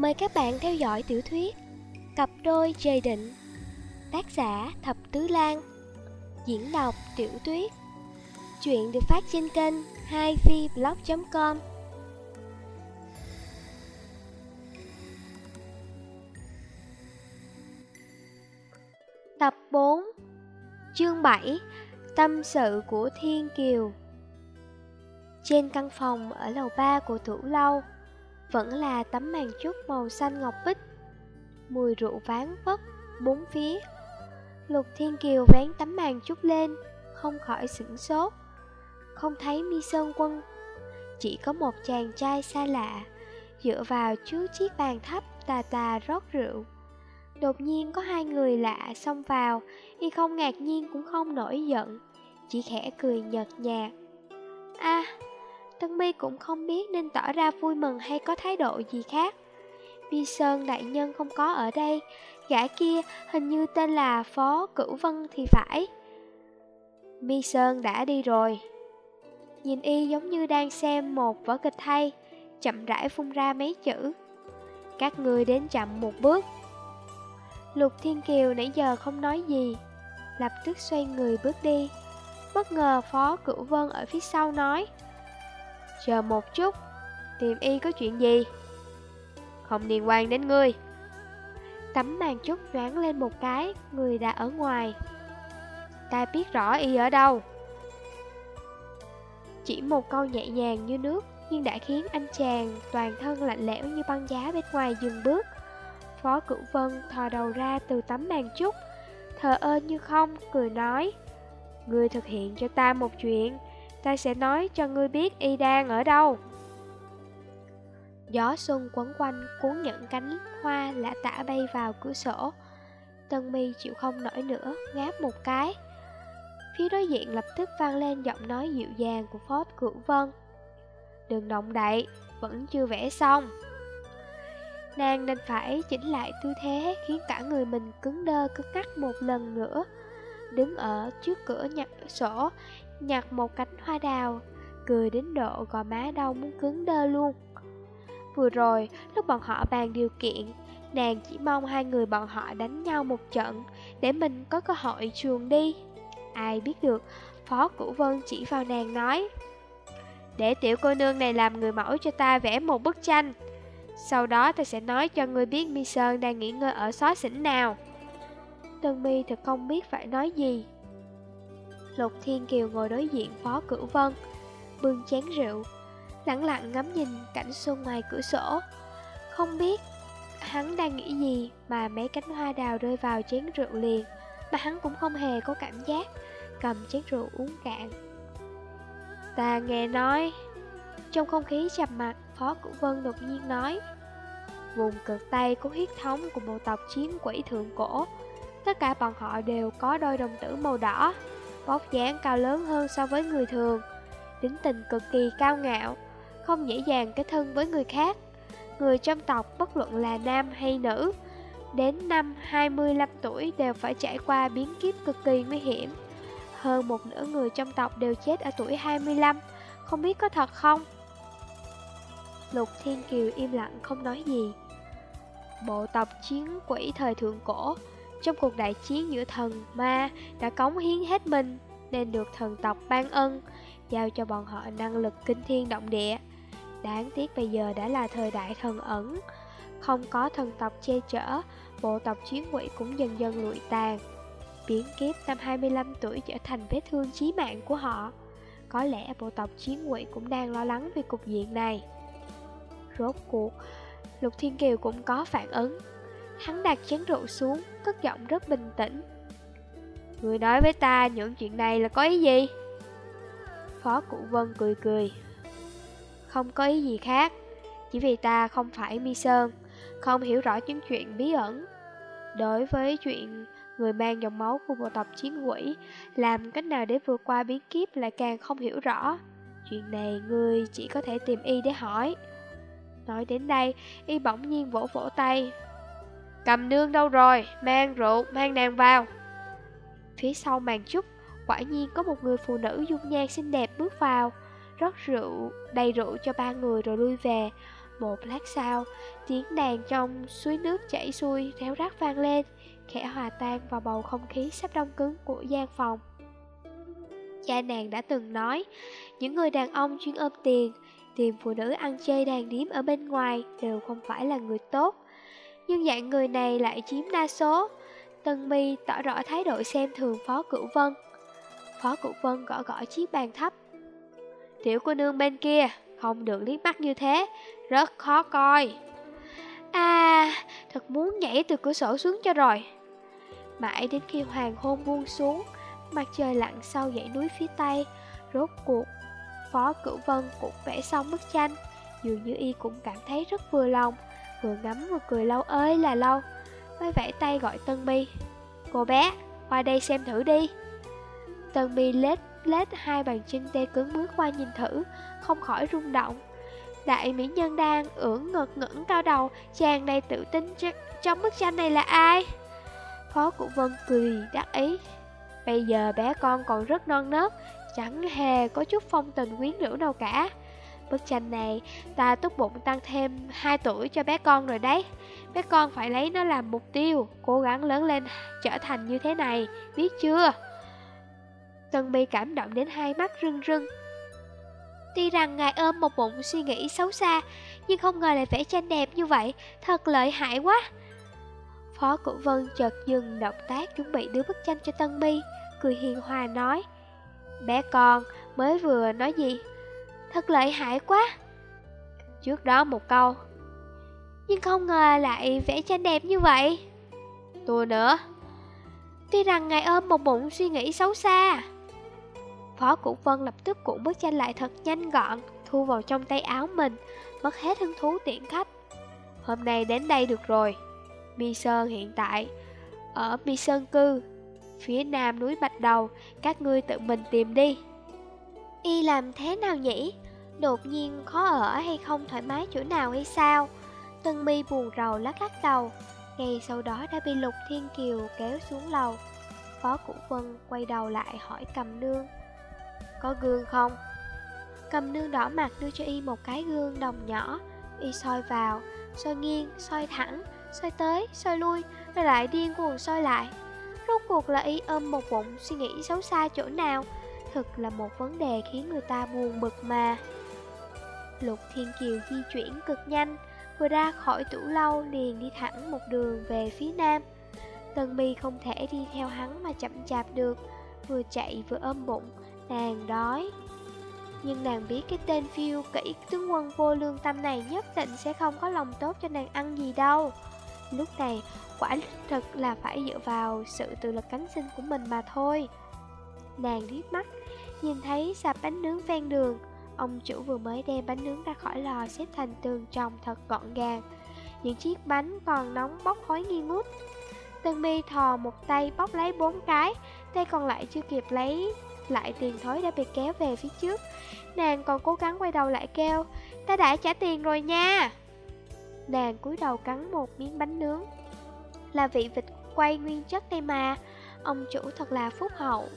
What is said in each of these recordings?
Mời các bạn theo dõi tiểu thuyết Cặp đôi trời định, Tác giả Thập Tứ Lan, Diễn đọc Tiểu Tuyết. Chuyện được phát trên kênh 2vblog.com Tập 4 Chương 7 Tâm sự của Thiên Kiều. Trên căn phòng ở lầu 3 của Thủ Lâu vẫn là tấm màn trúc màu xanh ngọc bích. Mùi rượu ván vất, bốn phía. Lục Thiên Kiều vén tấm màn trúc lên, Không khỏi sửng sốt. Không thấy mi sơn quân, Chỉ có một chàng trai xa lạ, Dựa vào trước chiếc bàn thấp tà tà rót rượu. Đột nhiên có hai người lạ xông vào, Y không ngạc nhiên cũng không nổi giận, Chỉ khẽ cười nhợt nhạt. A Tân My cũng không biết nên tỏ ra vui mừng hay có thái độ gì khác. Vi Sơn đại nhân không có ở đây. Gã kia hình như tên là Phó Cửu Vân thì phải. Mi Sơn đã đi rồi. Nhìn y giống như đang xem một vở kịch hay, Chậm rãi phun ra mấy chữ. Các người đến chậm một bước. Lục Thiên Kiều nãy giờ không nói gì, Lập tức xoay người bước đi. Bất ngờ Phó Cửu Vân ở phía sau nói Chờ một chút Tìm y có chuyện gì? Không liên quan đến ngươi. Tấm màn trúc nhoáng lên một cái Người đã ở ngoài. Ta biết rõ y ở đâu. Chỉ một câu nhẹ nhàng như nước Nhưng đã khiến anh chàng toàn thân lạnh lẽo như băng giá bên ngoài dừng bước. Phó Cửu Vân thò đầu ra từ tấm màn trúc Thờ ơ như không, cười nói Ngươi thực hiện cho ta một chuyện Ta sẽ nói cho ngươi biết y đang ở đâu. Gió xuân quấn quanh cuốn những cánh hoa lạ tả bay vào cửa sổ. Tân mi chịu không nổi nữa, ngáp một cái. Phía đối diện lập tức vang lên giọng nói dịu dàng của Phó Cửu Vân. Đừng động đậy, vẫn chưa vẽ xong. Nàng nên phải chỉnh lại tư thế khiến cả người mình cứng đơ cứng ngắc một lần nữa. Đứng ở trước cửa nhặt sổ, nhặt một cánh hoa đào Cười đến độ gò má đau muốn cứng đơ luôn. Vừa rồi, lúc bọn họ bàn điều kiện Nàng chỉ mong hai người bọn họ đánh nhau một trận Để mình có cơ hội chuồn đi. Ai biết được, Phó Cửu Vân chỉ vào nàng nói Để tiểu cô nương này làm người mẫu cho ta vẽ một bức tranh. Sau đó ta sẽ nói cho ngươi biết Mi Sơn đang nghỉ ngơi ở xó xỉnh nào. Tân Mi thật không biết phải nói gì. Lục Thiên Kiều ngồi đối diện Phó Cửu Vân, Bưng chén rượu, Lặng lặng ngắm nhìn cảnh xuân ngoài cửa sổ. Không biết hắn đang nghĩ gì mà mấy cánh hoa đào rơi vào chén rượu liền, Mà hắn cũng không hề có cảm giác Cầm chén rượu uống cạn. Ta nghe nói, Trong không khí chầm mặt Phó Cửu Vân đột nhiên nói, Vùng cực Tây có huyết thống của bộ tộc chiến quỷ thượng cổ, Tất cả bọn họ đều có đôi đồng tử màu đỏ. Bóc dáng cao lớn hơn so với người thường. Tính tình cực kỳ cao ngạo, Không dễ dàng kết thân với người khác. Người trong tộc bất luận là nam hay nữ, Đến năm 25 tuổi đều phải trải qua biến kiếp cực kỳ nguy hiểm. Hơn một nửa người trong tộc đều chết ở tuổi 25 Không biết có thật không? Lục Thiên Kiều im lặng không nói gì. Bộ tộc chiến quỷ thời thượng cổ trong cuộc đại chiến giữa thần ma đã cống hiến hết mình Nên được thần tộc ban ân Giao cho bọn họ năng lực kinh thiên động địa. Đáng tiếc bây giờ đã là thời đại thần ẩn Không có thần tộc che chở Bộ tộc chiến quỷ cũng dần dần lụi tàn. Biến kiếp năm 25 tuổi trở thành vết thương chí mạng của họ. Có lẽ bộ tộc chiến quỷ cũng đang lo lắng về cục diện này. Rốt cuộc, Lục Thiên Kiều cũng có phản ứng. Hắn đặt chén rượu xuống, cất giọng rất bình tĩnh. Người nói với ta những chuyện này là có ý gì? Phó Cụ Vân cười cười. Không có ý gì khác Chỉ vì ta không phải Mi Sơn Không hiểu rõ những chuyện bí ẩn. Đối với chuyện người mang dòng máu của bộ tộc chiến quỷ Làm cách nào để vượt qua biến kiếp lại càng không hiểu rõ. Chuyện này ngươi chỉ có thể tìm y để hỏi. Nói đến đây, y bỗng nhiên vỗ vỗ tay. Cầm nương đâu rồi, mang rượu, mang nàng vào. Phía sau màn trúc, quả nhiên có một người phụ nữ dung nhan xinh đẹp bước vào. Rót rượu, đầy rượu cho ba người rồi lui về. Một lát sau, tiếng đàn trong suối nước chảy xuôi réo rắt vang lên, khẽ hòa tan vào bầu không khí sắp đông cứng của gian phòng. Cha nàng đã từng nói, những người đàn ông chuyên ôm tiền, tìm phụ nữ ăn chơi đàn điếm ở bên ngoài đều không phải là người tốt. Nhưng dạng người này lại chiếm đa số. Tân mi tỏ rõ thái độ xem thường Phó Cửu Vân. Phó Cửu Vân gõ gõ chiếc bàn thấp. Tiểu cô nương bên kia, không được liếc mắt như thế, rất khó coi. À, thật muốn nhảy từ cửa sổ xuống cho rồi. Mãi đến khi hoàng hôn buông xuống, mặt trời lặn sau dãy núi phía tây, rốt cuộc, Phó Cửu Vân cũng vẽ xong bức tranh, dường như y cũng cảm thấy rất vừa lòng, vừa ngắm vừa cười lâu ơi là lâu, mới vẽ tay gọi Tân Mi. Cô bé, qua đây xem thử đi. Tân Mi lết lết hai bàn chân tê cứng bước qua nhìn thử, không khỏi rung động. Đại mỹ nhân đang ưỡn ngực ngẩng cao đầu, chàng này tự tin trong bức tranh này là ai? Phó Cụ Vân cười đắc ý. Bây giờ bé con còn rất non nớt, chẳng hề có chút phong tình quyến rũ đâu cả. Bức tranh này, ta tốt bụng tăng thêm 2 tuổi cho bé con rồi đấy. Bé con phải lấy nó làm mục tiêu, cố gắng lớn lên trở thành như thế này, biết chưa? Tân Bi cảm động đến hai mắt rưng rưng. Tuy rằng ngài ôm một bụng suy nghĩ xấu xa, nhưng không ngờ lại vẽ tranh đẹp như vậy, thật lợi hại quá. Phó Cửu Vân chợt dừng động tác chuẩn bị đưa bức tranh cho Tân Mi, cười hiền hòa nói. Bé con mới vừa nói gì? Thật lợi hại quá. Trước đó một câu. Nhưng không ngờ lại vẽ tranh đẹp như vậy. Tôi nữa. Tuy rằng ngài ôm một bụng suy nghĩ xấu xa. Phó Cửu Vân lập tức cuộn bức tranh lại thật nhanh gọn, thu vào trong tay áo mình, mất hết hứng thú tiện khách. Hôm nay đến đây được rồi. Mi Sơn hiện tại ở Mi Sơn Cư, phía nam núi Bạch Đầu, các ngươi tự mình tìm đi. Y làm thế nào nhỉ? Đột nhiên khó ở hay không thoải mái chỗ nào hay sao? Tân mi buồn rầu lắc lắc đầu, ngay sau đó đã bị Lục Thiên Kiều kéo xuống lầu. Phó Cụ Vân quay đầu lại hỏi cầm nương. Có gương không? Cầm nương đỏ mặt đưa cho y một cái gương đồng nhỏ, y soi vào, soi nghiêng, soi thẳng, soi tới, soi lui, rồi lại điên cuồng soi lại. Rốt cuộc là y ôm một bụng suy nghĩ xấu xa chỗ nào, thực là một vấn đề khiến người ta buồn bực mà. Lục Thiên Kiều di chuyển cực nhanh, vừa ra khỏi tủ lâu liền đi thẳng một đường về phía nam. Tần Bi không thể đi theo hắn mà chậm chạp được, vừa chạy vừa ôm bụng, nàng đói. Nhưng nàng biết cái tên phiêu kỹ tướng quân vô lương tâm này nhất định sẽ không có lòng tốt cho nàng ăn gì đâu. Lúc này, quả thực là phải dựa vào sự tự lực cánh sinh của mình mà thôi. Nàng liếc mắt, nhìn thấy sạp bánh nướng ven đường. Ông chủ vừa mới đem bánh nướng ra khỏi lò xếp thành tường trồng thật gọn gàng. Những chiếc bánh còn nóng bốc khói nghi ngút. Tân mi thò một tay bóc lấy bốn cái, tay còn lại chưa kịp lấy lại tiền thối đã bị kéo về phía trước. Nàng còn cố gắng quay đầu lại kêu, ta đã trả tiền rồi nha. Nàng cúi đầu cắn một miếng bánh nướng Là vị vịt quay nguyên chất đây mà Ông chủ thật là phúc hậu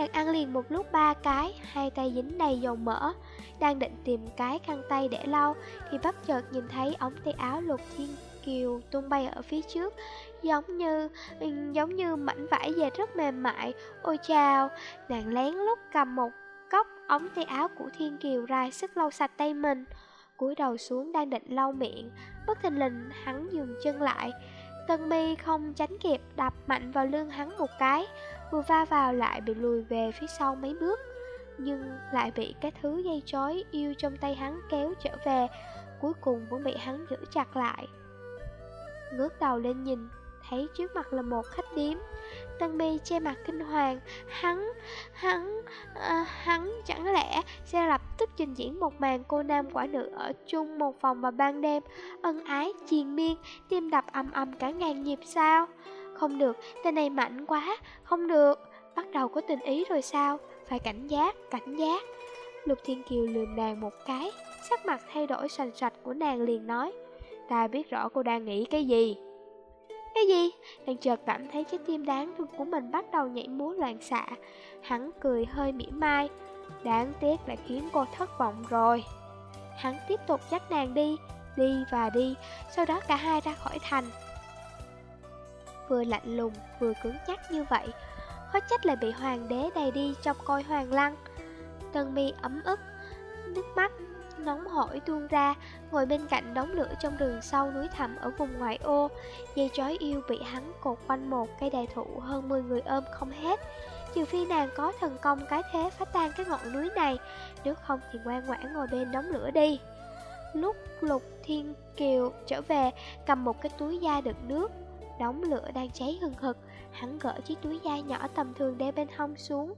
Nàng ăn liền một lúc ba cái, Hai tay dính đầy dầu mỡ, Đang định tìm cái khăn tay để lau, Thì bất chợt nhìn thấy ống tay áo lục thiên kiều tung bay ở phía trước, Giống như giống như mảnh vải dệt rất mềm mại. Ôi chào Nàng lén lút cầm một cốc ống tay áo của thiên kiều ra sức lau sạch tay mình, cúi đầu xuống đang định lau miệng, Bất thình lình hắn dừng chân lại. Tân mi không tránh kịp đập mạnh vào lưng hắn một cái Vừa va vào lại bị lùi về phía sau mấy bước Nhưng lại bị cái thứ dây trói yêu trong tay hắn kéo trở về. Cuối cùng vẫn bị hắn giữ chặt lại. Ngước đầu lên nhìn Thấy trước mặt là một khách điếm. Tân mi che mặt kinh hoàng Hắn, hắn, à, hắn chẳng lẽ sẽ lập tức trình diễn một màn cô nam quả nữ ở chung một phòng vào ban đêm Ân ái, triền miên, tim đập âm âm cả ngàn nhịp sao? Không được, tên này mạnh quá, không được. Bắt đầu có tình ý rồi sao? Phải cảnh giác, cảnh giác. Lục Thiên Kiều lườm nàng một cái Sắc mặt thay đổi sành sạch của nàng liền nói Ta biết rõ cô đang nghĩ cái gì. Cái gì? Nàng chợt cảm thấy trái tim đáng thương của mình bắt đầu nhảy múa loạn xạ. Hắn cười hơi mỉa mai Đáng tiếc lại khiến cô thất vọng rồi. Hắn tiếp tục dắt nàng đi đi và đi, sau đó cả hai ra khỏi thành. Vừa lạnh lùng, vừa cứng nhắc như vậy, khó trách lại bị hoàng đế đầy đi trong coi hoàng lăng. Tân mi ấm ức, nước mắt nóng hổi tuôn ra, ngồi bên cạnh đống lửa trong rừng sâu núi thẳm ở vùng ngoại ô. Dây trói yêu bị hắn cột quanh một cây đại thụ hơn 10 người ôm không hết. Trừ phi nàng có thần công cái thế phá tan cái ngọn núi này, nếu không thì ngoan ngoãn ngồi bên đống lửa đi. Lúc Lục Thiên Kiều trở về, cầm một cái túi da đựng nước, đống lửa đang cháy hừng hực, hắn gỡ chiếc túi da nhỏ tầm thường đeo bên hông xuống,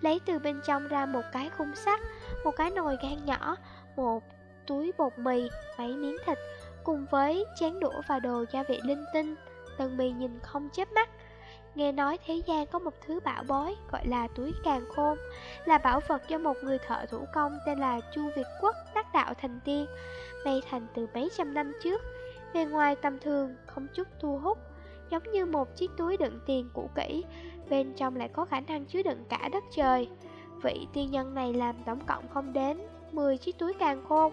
lấy từ bên trong ra một cái khung sắt, một cái nồi gan nhỏ, một túi bột mì, mấy miếng thịt, cùng với chén đũa và đồ gia vị linh tinh. Tần mì nhìn không chớp mắt. Nghe nói thế gian có một thứ bảo bối gọi là túi càng khôn, là bảo vật do một người thợ thủ công tên là Chu Việt Quốc đắc đạo thành tiên, mây thành từ mấy trăm năm trước. Về ngoài tầm thường, không chút thu hút, giống như một chiếc túi đựng tiền cũ kỹ, bên trong lại có khả năng chứa đựng cả đất trời. Vị tiên nhân này làm tổng cộng không đến 10 chiếc túi càng khôn.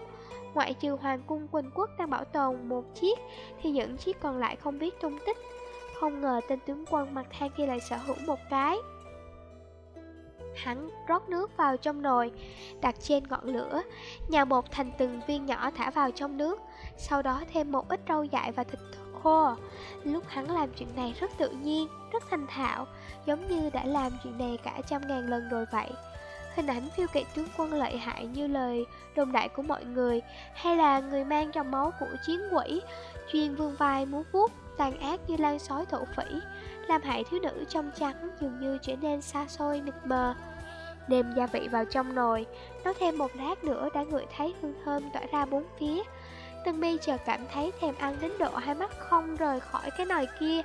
Ngoại trừ Hoàng cung Quỳnh Quốc đang bảo tồn một chiếc Thì những chiếc còn lại không biết tung tích. Không ngờ tên tướng quân mặt than kia lại sở hữu một cái. Hắn rót nước vào trong nồi Đặt trên ngọn lửa. Nhào bột thành từng viên nhỏ thả vào trong nước Sau đó thêm một ít rau dại và thịt khô. Lúc hắn làm chuyện này rất tự nhiên, rất thành thạo Giống như đã làm chuyện này cả trăm ngàn lần rồi vậy. Hình ảnh phiêu kỵ tướng quân lợi hại như lời đồn đại của mọi người Hay là người mang trong máu của chiến quỷ Chuyên vương vai múa vuốt tàn ác như lan sói thổ phỉ Làm hại thiếu nữ trong trắng dường như trở nên xa xôi mịt mờ Nêm gia vị vào trong nồi Nó thêm một lát nữa đã ngửi thấy hương thơm tỏa ra bốn phía. Tân mi chợt cảm thấy thèm ăn đến độ hai mắt không rời khỏi cái nồi kia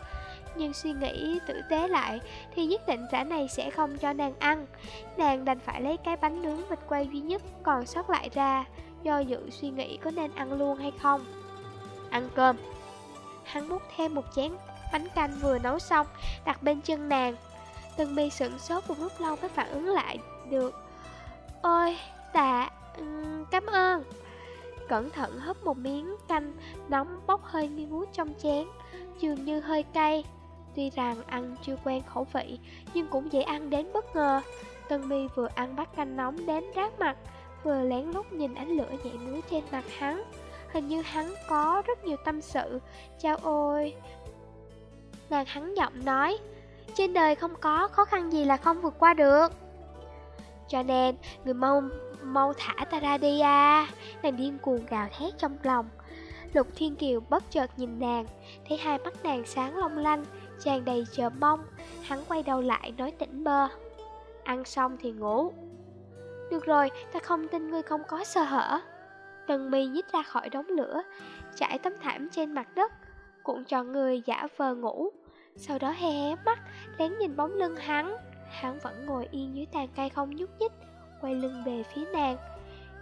nhưng suy nghĩ tử tế lại thì nhất định rã này sẽ không cho nàng ăn. Nàng đành phải lấy cái bánh nướng vịt quay duy nhất còn sót lại ra, do dự suy nghĩ có nên ăn luôn hay không. Ăn cơm. Hắn múc thêm một chén bánh canh vừa nấu xong, đặt bên chân nàng. Từng mi sửng sốt một lúc lâu mới phản ứng lại được. Ôi, tạ, cảm ơn. Cẩn thận hấp một miếng canh nóng bốc hơi nghi ngút trong chén, dường như hơi cay. Tuy rằng ăn chưa quen khẩu vị, nhưng cũng dễ ăn đến bất ngờ. Tân mi vừa ăn bát canh nóng đến rát mặt, vừa lén lút nhìn ánh lửa nhảy múa trên mặt hắn. Hình như hắn có rất nhiều tâm sự. Chao ôi! Nàng hắn giọng nói, trên đời không có khó khăn gì là không vượt qua được. Cho nên, người mông mau thả ta ra đi à. Nàng điên cuồng gào thét trong lòng. Lục Thiên Kiều bất chợt nhìn nàng Thấy hai mắt nàng sáng long lanh Chàng đầy chờ mong. Hắn quay đầu lại nói tỉnh bơ Ăn xong thì ngủ. Được rồi, ta không tin ngươi không có sơ hở. Tần mi nhích ra khỏi đống lửa Trải tấm thảm trên mặt đất cuộn tròn người giả vờ ngủ. Sau đó hé hé mắt Lén nhìn bóng lưng hắn. Hắn vẫn ngồi yên dưới tàn cây không nhúc nhích Quay lưng về phía nàng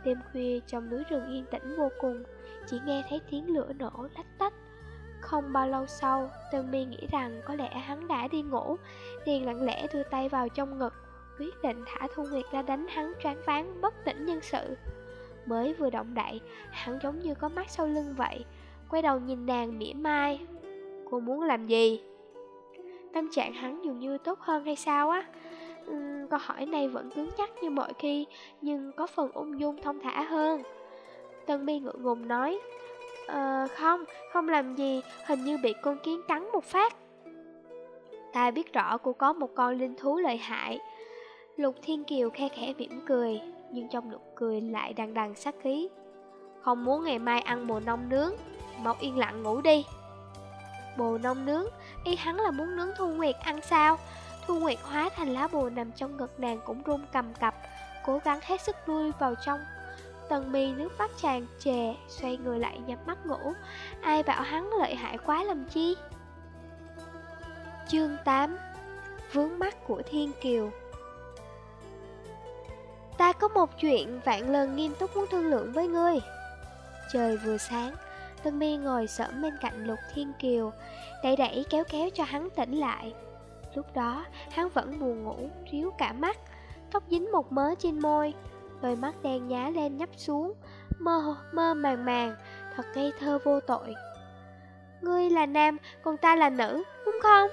Đêm khuya trong núi rừng yên tĩnh vô cùng Chỉ nghe thấy tiếng lửa nổ lách tách không bao lâu sau, Tân Mi nghĩ rằng có lẽ hắn đã đi ngủ, liền lặng lẽ đưa tay vào trong ngực, quyết định thả Thu Nguyệt ra đánh hắn choáng váng bất tỉnh nhân sự. Mới vừa động đậy, hắn giống như có mắt sau lưng vậy, quay đầu nhìn nàng mỉa mai. Cô muốn làm gì? Tâm trạng hắn dường như tốt hơn hay sao á? Uhm, câu hỏi này vẫn cứng chắc như mọi khi, nhưng có phần ung dung thông thả hơn. Tân mi ngượng ngùng nói, Ờ, không, không làm gì, hình như bị con kiến cắn một phát. Ta biết rõ cô có một con linh thú lợi hại. Lục Thiên Kiều khe khẽ mỉm cười, nhưng trong nụ cười lại đằng đằng sát khí. Không muốn ngày mai ăn bồ nông nướng, mau yên lặng ngủ đi. Bồ nông nướng, y hắn là muốn nướng Thu Nguyệt ăn sao? Thu Nguyệt hóa thành lá bùa nằm trong ngực nàng cũng run cầm cập, cố gắng hết sức nuôi vào trong Tần mi nước mắt tràn trề, xoay người lại nhắm mắt ngủ. Ai bảo hắn lợi hại quá làm chi? Chương 8 Vướng mắt của Thiên Kiều Ta có một chuyện vạn lần nghiêm túc muốn thương lượng với ngươi. Trời vừa sáng, Tân mi ngồi sởm bên cạnh Lục Thiên Kiều, đẩy đẩy kéo kéo cho hắn tỉnh lại. Lúc đó, hắn vẫn buồn ngủ, ríu cả mắt, tóc dính một mớ trên môi, đôi mắt đen nhá lên nhấp xuống, mơ mơ màng màng, thật ngây thơ vô tội. Ngươi là nam, còn ta là nữ, đúng không?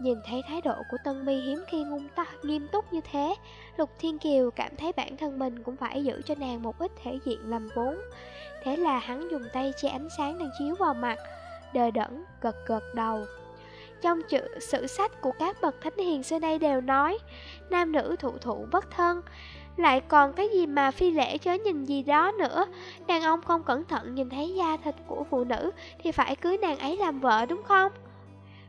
Nhìn thấy thái độ của Tân Mi hiếm khi ngung ta nghiêm túc như thế, Lục Thiên Kiều cảm thấy bản thân mình cũng phải giữ cho nàng một ít thể diện làm vốn. Thế là hắn dùng tay che ánh sáng đang chiếu vào mặt, đờ đẫn, gật gật đầu. Trong chữ sử sách của các bậc thánh hiền xưa nay đều nói, nam nữ thụ thụ bất thân, lại còn cái gì mà phi lễ chớ nhìn gì đó nữa Đàn ông không cẩn thận nhìn thấy da thịt của phụ nữ Thì phải cưới nàng ấy làm vợ đúng không?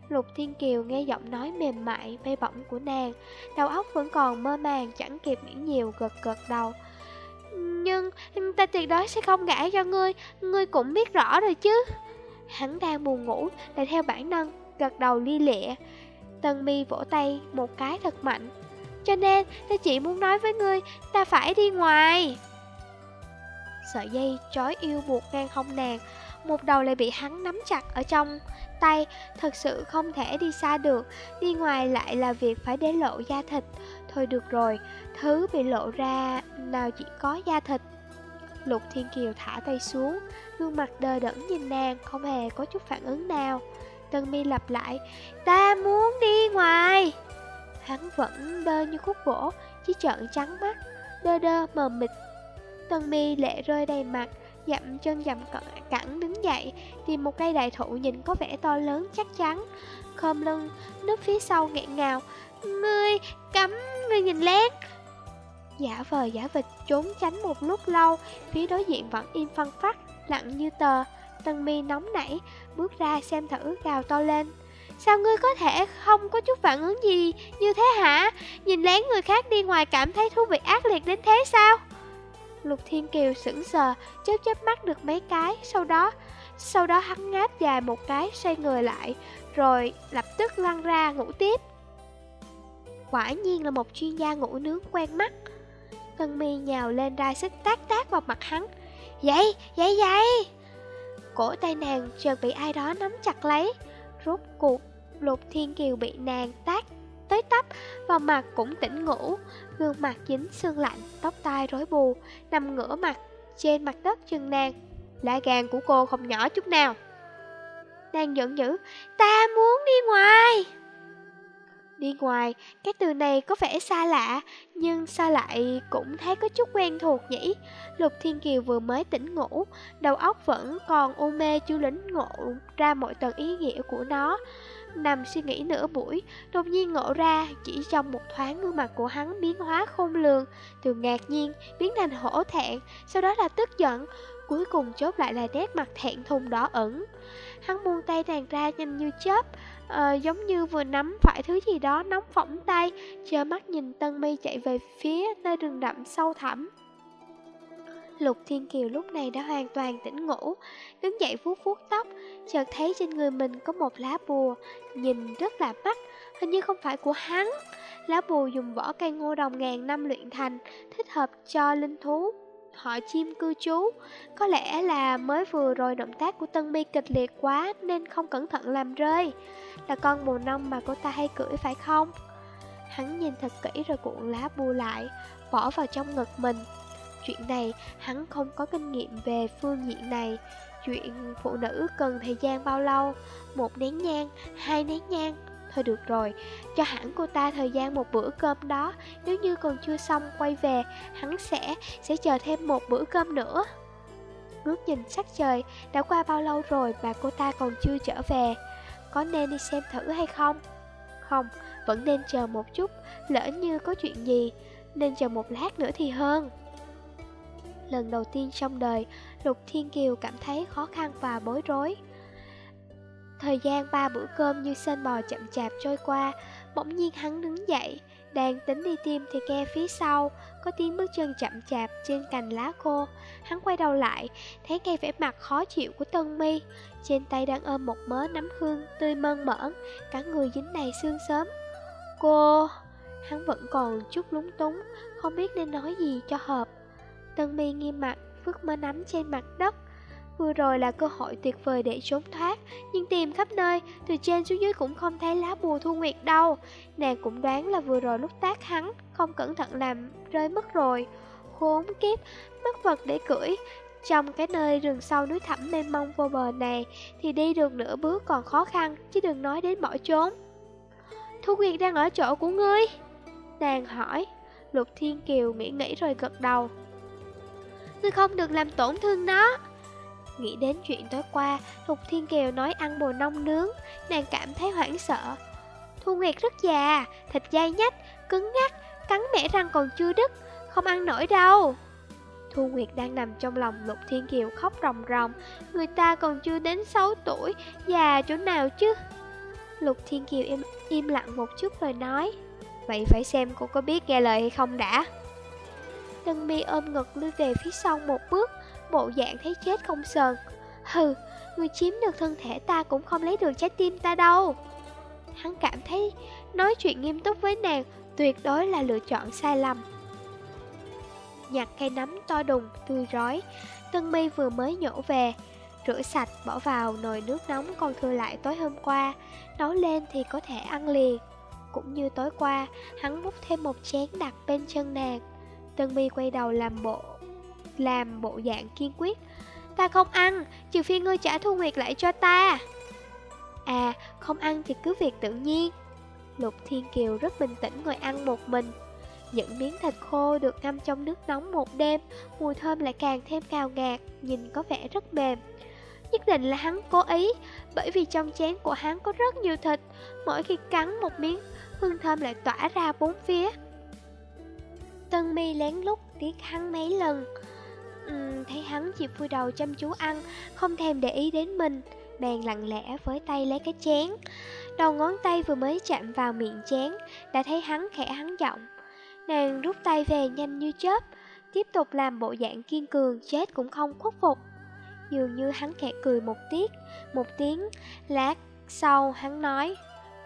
Lục Thiên Kiều nghe giọng nói mềm mại, bay bổng của nàng Đầu óc vẫn còn mơ màng, chẳng kịp nghĩ nhiều, gật gật đầu. Nhưng ta tuyệt đối sẽ không gả cho ngươi Ngươi cũng biết rõ rồi chứ. Hắn đang buồn ngủ, lại theo bản năng, gật đầu li lịa. Tân mi vỗ tay một cái thật mạnh. Cho nên, ta chỉ muốn nói với ngươi, Ta phải đi ngoài. Sợi dây trói yêu buộc ngang hông nàng. Một đầu lại bị hắn nắm chặt ở trong tay. Thật sự không thể đi xa được. Đi ngoài lại là việc phải để lộ da thịt. Thôi được rồi, Thứ bị lộ ra nào chỉ có da thịt. Lục Thiên Kiều thả tay xuống, Gương mặt đờ đẫn nhìn nàng, Không hề có chút phản ứng nào. Tân mi lặp lại Ta muốn đi ngoài Hắn vẫn đơ như khúc gỗ, chỉ trợn trắng mắt, đơ đơ mờ mịt. Tân mi lệ rơi đầy mặt, dậm chân dậm cẳng đứng dậy, tìm một cây đại thụ nhìn có vẻ to lớn chắc chắn. Khom lưng, núp phía sau nghẹn ngào, Ngươi, cấm, ngươi nhìn lén. Giả vờ giả vịt trốn tránh một lúc lâu, phía đối diện vẫn im phân phát, lặng như tờ. Tân mi nóng nảy, bước ra xem thử gào to lên. Sao ngươi có thể không có chút phản ứng gì như thế hả? Nhìn lén người khác đi ngoài cảm thấy thú vị ác liệt đến thế sao? Lục Thiên Kiều sững sờ, chớp chớp mắt được mấy cái, sau đó, sau đó hắn ngáp dài một cái, xoay người lại, rồi lập tức lăn ra ngủ tiếp. Quả nhiên là một chuyên gia ngủ nướng quen mắt. Tân mi nhào lên ra sức tác tác vào mặt hắn. Dậy, dậy, dậy! Cổ tay nàng chợt bị ai đó nắm chặt lấy. Rốt cuộc, Lục Thiên Kiều bị nàng tát tới tấp Vào mặt cũng tỉnh ngủ. Gương mặt dính sương lạnh, Tóc tai rối bù, Nằm ngửa mặt trên mặt đất chân nàng. Lá gan của cô không nhỏ chút nào. Nàng giận dữ, Ta muốn đi ngoài. Đi ngoài, cái từ này có vẻ xa lạ, nhưng sao lại cũng thấy có chút quen thuộc nhỉ? Lục Thiên Kiều vừa mới tỉnh ngủ, đầu óc vẫn còn u mê chưa lĩnh ngộ ra mọi tầng ý nghĩa của nó. Nằm suy nghĩ nửa buổi, đột nhiên ngộ ra chỉ trong một thoáng gương mặt của hắn biến hóa khôn lường, từ ngạc nhiên biến thành hổ thẹn, sau đó là tức giận, cuối cùng chốt lại là nét mặt thẹn thùng đỏ ẩn. Hắn buông tay nàng ra nhanh như chớp, à, giống như vừa nắm phải thứ gì đó nóng phỏng tay, chờ mắt nhìn Tân Mi chạy về phía nơi rừng rậm sâu thẳm. Lục Thiên Kiều lúc này đã hoàn toàn tỉnh ngủ, đứng dậy vuốt vuốt tóc, chợt thấy trên người mình có một lá bùa, nhìn rất là mắt, hình như không phải của hắn. Lá bùa dùng vỏ cây ngô đồng ngàn năm luyện thành, thích hợp cho linh thú, họ chim cư trú. Có lẽ là mới vừa rồi động tác của Tân Mi kịch liệt quá nên không cẩn thận làm rơi. Là con mùa nông mà cô ta hay cưỡi phải không? Hắn nhìn thật kỹ rồi cuộn lá bu lại, bỏ vào trong ngực mình. Chuyện này hắn không có kinh nghiệm về phương diện này. Chuyện phụ nữ cần thời gian bao lâu? Một nén nhang, hai nén nhang. Thôi được rồi, cho hẳn cô ta thời gian một bữa cơm đó. Nếu như còn chưa xong quay về Hắn sẽ, sẽ chờ thêm một bữa cơm nữa. Ngước nhìn sắc trời Đã qua bao lâu rồi mà cô ta còn chưa trở về? Có nên đi xem thử hay không? Không, vẫn nên chờ một chút. Lỡ như có chuyện gì Nên chờ một lát nữa thì hơn. Lần đầu tiên trong đời Lục Thiên Kiều cảm thấy khó khăn và bối rối. Thời gian ba bữa cơm như sên bò chậm chạp trôi qua, Bỗng nhiên hắn đứng dậy, Đang tính đi tìm thì nghe phía sau Có tiếng bước chân chậm chạp trên cành lá khô. Hắn quay đầu lại, Thấy ngay vẻ mặt khó chịu của Tân mi. Trên tay đang ôm một mớ nấm hương Tươi mơn mởn, Cả người dính đầy xương sớm Cô... Hắn vẫn còn chút lúng túng, Không biết nên nói gì cho hợp. Tân mi nghiêm mặt Vứt mớ nắm trên mặt đất. Vừa rồi là cơ hội tuyệt vời để trốn thoát, Nhưng tìm khắp nơi, Từ trên xuống dưới cũng không thấy lá bùa thu nguyệt đâu. Nàng cũng đoán là vừa rồi lúc tác hắn, Không cẩn thận làm rơi mất rồi. Khốn kiếp, Mất vật để cưỡi. Trong cái nơi rừng sâu núi thẳm mênh mông vô bờ này, Thì đi được nửa bước còn khó khăn, Chứ đừng nói đến bỏ trốn. Thu Nguyệt đang ở chỗ của ngươi? Nàng hỏi. Lục Thiên Kiều nghĩ nghĩ rồi gật đầu. Ngươi không được làm tổn thương nó. Nghĩ đến chuyện tối qua Lục Thiên Kiều nói ăn bồ nông nướng Nàng cảm thấy hoảng sợ. Thu Nguyệt rất già Thịt dai nhách, cứng ngắt Cắn mẻ răng còn chưa đứt Không ăn nổi đâu. Thu Nguyệt đang nằm trong lòng Lục Thiên Kiều khóc ròng ròng Người ta còn chưa đến 6 tuổi Già chỗ nào chứ? Lục Thiên Kiều im, im lặng một chút rồi nói Vậy phải xem cô có biết nghe lời hay không đã. Tân mi ôm ngực lui về phía sau một bước Bộ dạng thấy chết không sờn. Hừ, người chiếm được thân thể ta cũng không lấy được trái tim ta đâu. Hắn cảm thấy nói chuyện nghiêm túc với nàng tuyệt đối là lựa chọn sai lầm. Nhặt cây nấm to đùng, tươi rói. Tân mi vừa mới nhổ về Rửa sạch, bỏ vào nồi nước nóng còn thừa lại tối hôm qua. Nấu lên thì có thể ăn liền. Cũng như tối qua, hắn múc thêm một chén đặt bên chân nàng. Tân mi quay đầu làm bộ làm bộ dạng kiên quyết. Ta không ăn, trừ phi ngươi trả thu nguyệt lại cho ta. À, không ăn thì cứ việc tự nhiên. Lục Thiên Kiều rất bình tĩnh ngồi ăn một mình. Những miếng thịt khô được ngâm trong nước nóng một đêm Mùi thơm lại càng thêm cao ngạt Nhìn có vẻ rất mềm. Nhất định là hắn cố ý Bởi vì trong chén của hắn có rất nhiều thịt Mỗi khi cắn một miếng Hương thơm lại tỏa ra bốn phía. Tân mi lén lút tiếc hắn mấy lần uhm, Thấy hắn chỉ vui đầu chăm chú ăn Không thèm để ý đến mình. Bèn lặng lẽ với tay lấy cái chén. Đầu ngón tay vừa mới chạm vào miệng chén Đã thấy hắn khẽ hắn giọng. Nàng rút tay về nhanh như chớp Tiếp tục làm bộ dạng kiên cường Chết cũng không khuất phục. Dường như hắn khẽ cười một tiếng, Một tiếng Lát sau hắn nói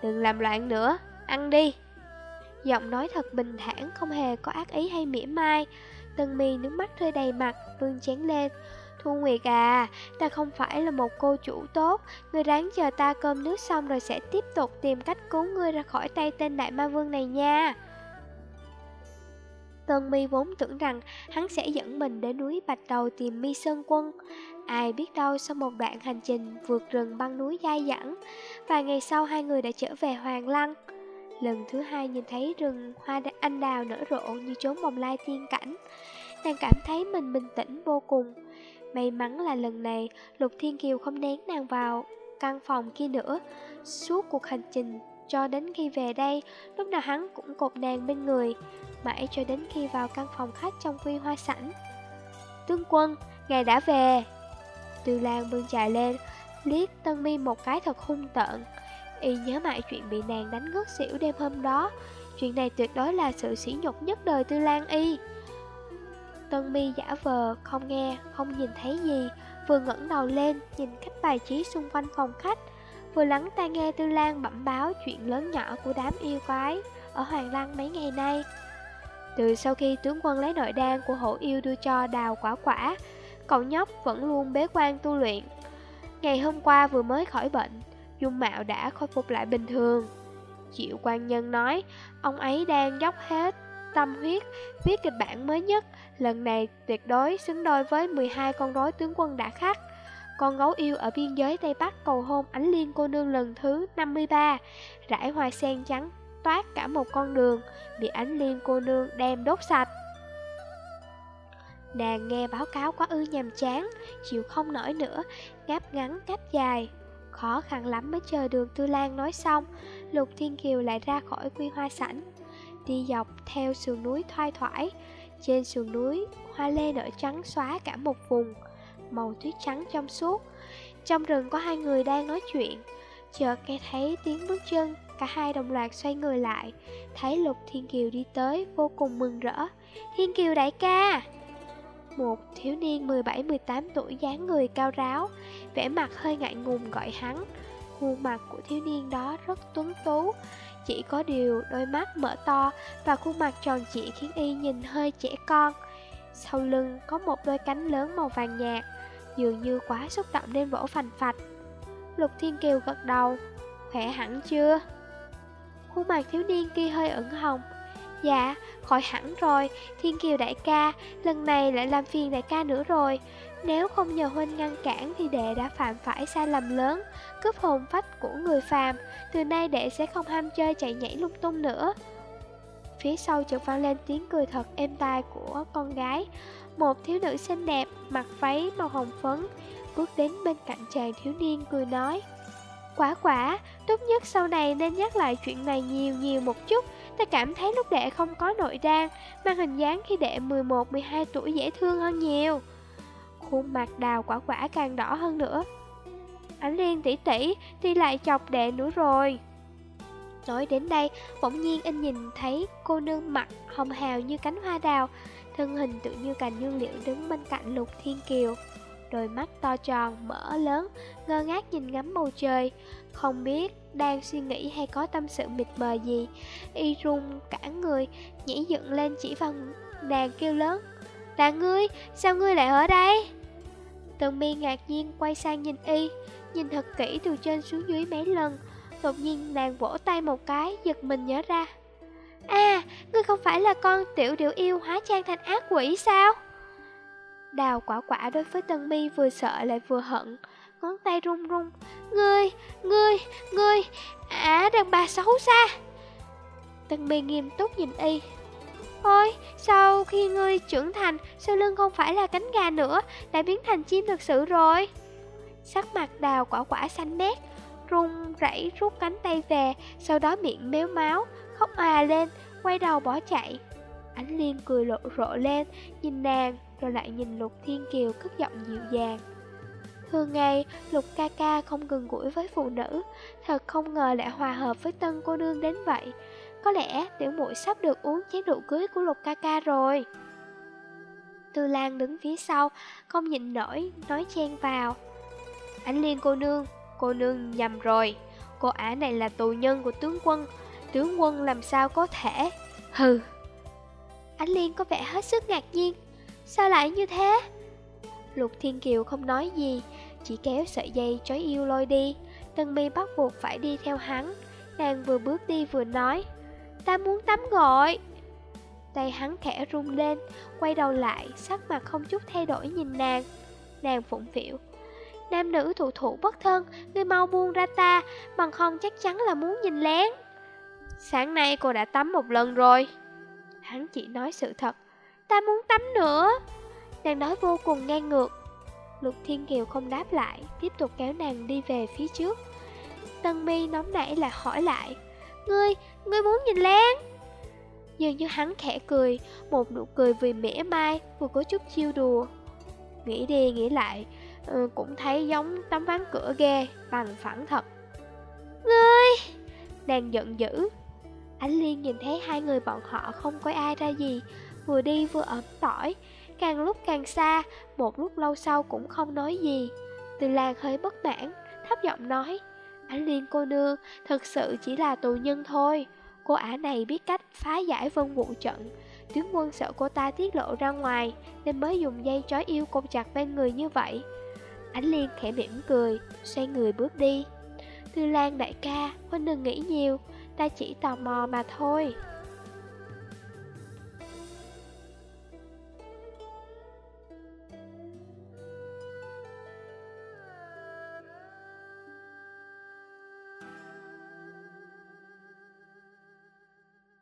Đừng làm loạn nữa Ăn đi. Giọng nói thật bình thản Không hề có ác ý hay mỉa mai. Tân mi nước mắt rơi đầy mặt Vương chén lên Thu Nguyệt à, ta không phải là một cô chủ tốt. Ngươi ráng chờ ta cơm nước xong rồi sẽ tiếp tục tìm cách cứu ngươi ra khỏi tay tên đại ma vương này nha. Tân mi vốn tưởng rằng hắn sẽ dẫn mình đến núi Bạch Đầu tìm mi sơn quân. Ai biết đâu sau một đoạn hành trình vượt rừng băng núi dai dẳng Vài ngày sau hai người đã trở về Hoàng Lăng. Lần thứ hai nhìn thấy rừng hoa anh đào nở rộ như chốn mồng lai tiên cảnh. Nàng cảm thấy mình bình tĩnh vô cùng. May mắn là lần này Lục Thiên Kiều không nén nàng vào căn phòng kia nữa. Suốt cuộc hành trình cho đến khi về đây Lúc nào hắn cũng cột nàng bên người Mãi cho đến khi vào căn phòng khách trong quy hoa sảnh. Tương quân, ngài đã về. Tư Lan bưng chạy lên Liếc Tân Mi một cái thật hung tợn. Y nhớ mãi chuyện bị nàng đánh ngất xỉu đêm hôm đó. Chuyện này tuyệt đối là sự sỉ nhục nhất đời Tư Lan Y. Tân Mi giả vờ, không nghe, không nhìn thấy gì Vừa ngẩng đầu lên, nhìn cách bài trí xung quanh phòng khách Vừa lắng tai nghe Tư Lan bẩm báo chuyện lớn nhỏ của đám yêu quái Ở Hoàng Lăng mấy ngày nay. Từ sau khi tướng quân lấy nội đan của hổ yêu đưa cho đào quả quả, cậu nhóc vẫn luôn bế quan tu luyện. Ngày hôm qua vừa mới khỏi bệnh, dung mạo đã khôi phục lại bình thường. Triệu quan nhân nói, ông ấy đang dốc hết tâm huyết viết kịch bản mới nhất, lần này tuyệt đối xứng đôi với 12 con rối tướng quân đã khắc. Con gấu yêu ở biên giới Tây Bắc cầu hôn ánh liên cô nương lần thứ 53, rải hoa sen trắng toát cả một con đường Bị ánh liên cô nương đem đốt sạch Nàng nghe báo cáo quá ư nhàm chán Chịu không nổi nữa Ngáp ngắn cách dài Khó khăn lắm mới chờ được Tư Lan nói xong, Lục Thiên Kiều lại ra khỏi quy hoa sảnh. Đi dọc theo sườn núi thoai thoải, Trên sườn núi Hoa lê nở trắng xóa cả một vùng, Màu tuyết trắng trong suốt. Trong rừng có hai người đang nói chuyện, Chợt nghe thấy tiếng bước chân, Cả hai đồng loạt xoay người lại, Thấy Lục Thiên Kiều đi tới Vô cùng mừng rỡ. Thiên Kiều đại ca! Một thiếu niên 17-18 tuổi dáng người cao ráo, vẻ mặt hơi ngại ngùng gọi hắn. Khuôn mặt của thiếu niên đó rất tuấn tú, Chỉ có điều đôi mắt mở to Và khuôn mặt tròn trịa khiến y nhìn hơi trẻ con. Sau lưng có một đôi cánh lớn màu vàng nhạt, Dường như quá xúc động nên vỗ phành phạch. Lục Thiên Kiều gật đầu, Khỏe hẳn chưa? Khuôn mặt thiếu niên kia hơi ửng hồng Dạ, khỏi hẳn rồi, Thiên Kiều đại ca, lần này lại làm phiền đại ca nữa rồi. Nếu không nhờ huynh ngăn cản thì đệ đã phạm phải sai lầm lớn, cướp hồn phách của người phàm. Từ nay đệ sẽ không ham chơi chạy nhảy lung tung nữa. Phía sau chợt vang lên tiếng cười thật êm tai của con gái. Một thiếu nữ xinh đẹp, mặc váy màu hồng phấn, bước đến bên cạnh chàng thiếu niên cười nói. Quả quả, tốt nhất sau này nên nhắc lại chuyện này nhiều nhiều một chút. Ta cảm thấy lúc đệ không có nội đan, mang hình dáng khi đệ 11-12 tuổi dễ thương hơn nhiều. Khuôn mặt đào quả quả càng đỏ hơn nữa. Ánh liên tỷ tỷ thì lại chọc đệ nữa rồi. Nói đến đây, bỗng nhiên anh nhìn thấy cô nương mặt hồng hào như cánh hoa đào, thân hình tự như cành dương liệu đứng bên cạnh lục thiên kiều. Đôi mắt to tròn, mở lớn, ngơ ngác nhìn ngắm bầu trời, không biết đang suy nghĩ hay có tâm sự mịt mờ gì. Y run cả người, nhảy dựng lên chỉ vào nàng kêu lớn. Là ngươi, sao ngươi lại ở đây? Tần mi ngạc nhiên quay sang nhìn Y, nhìn thật kỹ từ trên xuống dưới mấy lần, Đột nhiên nàng vỗ tay một cái, giật mình nhớ ra À, ngươi không phải là con tiểu điệu yêu hóa trang thành ác quỷ sao? Đào quả quả đối với Tân Mi vừa sợ lại vừa hận. Ngón tay run run. Ngươi, ngươi, ngươi À, đàn bà xấu xa. Tân Mi nghiêm túc nhìn y. Ôi, sau khi ngươi trưởng thành Sau lưng không phải là cánh gà nữa Đã biến thành chim thực sự rồi. Sắc mặt đào quả quả xanh mét run rẩy rút cánh tay về, sau đó miệng méo máu, khóc à lên, quay đầu bỏ chạy. Ánh Liên cười lộ rộ lên, nhìn nàng, rồi lại nhìn Lục Thiên Kiều cất giọng dịu dàng. Thường ngày, Lục ca ca không gần gũi với phụ nữ, thật không ngờ lại hòa hợp với tân cô nương đến vậy. Có lẽ tiểu muội sắp được uống chén rượu cưới của Lục ca ca rồi. Tư Lan đứng phía sau, không nhịn nổi, nói chen vào. Ánh Liên cô nương, Cô nương nhầm rồi Cô ả này là tù nhân của tướng quân Tướng quân làm sao có thể Hừ Ánh Liên có vẻ hết sức ngạc nhiên Sao lại như thế? Lục Thiên Kiều không nói gì, Chỉ kéo sợi dây trói yêu lôi đi. Tân mi bắt buộc phải đi theo hắn. Nàng vừa bước đi vừa nói, Ta muốn tắm gội. Tay hắn khẽ rung lên, Quay đầu lại, Sắc mặt không chút thay đổi nhìn nàng. Nàng phụng phịu, Nam nữ thủ thủ bất thân, Ngươi mau buông ra ta, Bằng không chắc chắn là muốn nhìn lén. Sáng nay cô đã tắm một lần rồi. Hắn chỉ nói sự thật Ta muốn tắm nữa Nàng nói vô cùng ngang ngược Lục Thiên Kiều không đáp lại Tiếp tục kéo nàng đi về phía trước Tân mi nóng nảy là hỏi lại Ngươi, ngươi muốn nhìn lén Dường như hắn khẽ cười Một nụ cười vì mỉa mai Vừa có chút chiêu đùa Nghĩ đi nghĩ lại ừ, cũng thấy giống tấm ván cửa ghê, bằng phẳng thật. Ngươi! Nàng giận dữ. Ánh Liên nhìn thấy hai người bọn họ không có ai ra gì, vừa đi vừa ẩm tỏi, càng lúc càng xa, một lúc lâu sau cũng không nói gì. Từ làng hơi bất mãn, thấp giọng nói, Ánh Liên cô nương thực sự chỉ là tù nhân thôi. Cô ả này biết cách phá giải vân vụ trận. Tướng quân sợ cô ta tiết lộ ra ngoài nên mới dùng dây trói yêu cột chặt bên người như vậy. Ánh Liên khẽ mỉm cười, xoay người bước đi. Tư Lan đại ca, huynh đừng nghĩ nhiều, ta chỉ tò mò mà thôi.